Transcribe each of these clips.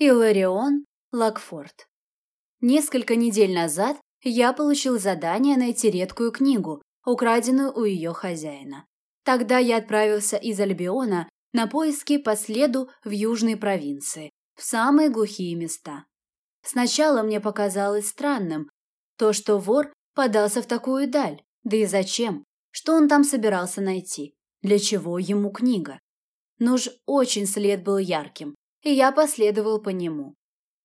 Иларион Лакфорд. Несколько недель назад я получил задание найти редкую книгу, украденную у ее хозяина. Тогда я отправился из Альбиона на поиски по следу в южные провинции, в самые глухие места. Сначала мне показалось странным то, что вор подался в такую даль, да и зачем, что он там собирался найти, для чего ему книга. Но ж очень след был ярким, и я последовал по нему.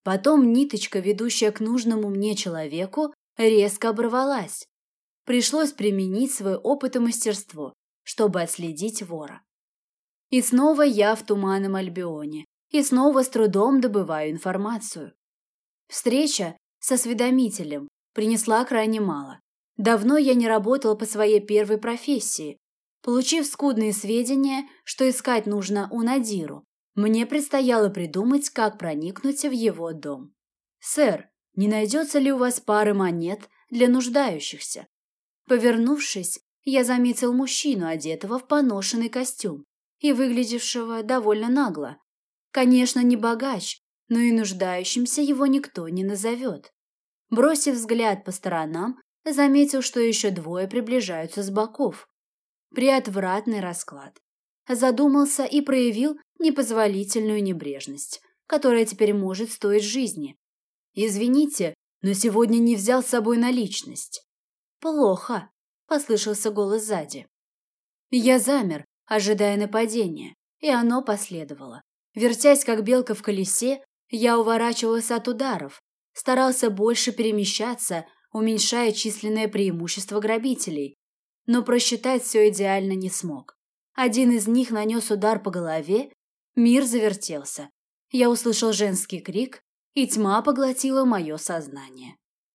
Потом ниточка, ведущая к нужному мне человеку, резко оборвалась. Пришлось применить свой опыт и мастерство, чтобы отследить вора. И снова я в туманном Альбионе, и снова с трудом добываю информацию. Встреча с осведомителем принесла крайне мало. Давно я не работал по своей первой профессии. Получив скудные сведения, что искать нужно у Надиру, мне предстояло придумать, как проникнуть в его дом. «Сэр, не найдется ли у вас пары монет для нуждающихся?» Повернувшись, я заметил мужчину, одетого в поношенный костюм и выглядевшего довольно нагло. Конечно, не богач, но и нуждающимся его никто не назовет. Бросив взгляд по сторонам, заметил, что еще двое приближаются с боков. Приотвратный расклад задумался и проявил непозволительную небрежность, которая теперь может стоить жизни. «Извините, но сегодня не взял с собой наличность». «Плохо», – послышался голос сзади. Я замер, ожидая нападения, и оно последовало. Вертясь, как белка в колесе, я уворачивался от ударов, старался больше перемещаться, уменьшая численное преимущество грабителей, но просчитать все идеально не смог. Один из них нанес удар по голове, мир завертелся. Я услышал женский крик, и тьма поглотила мое сознание.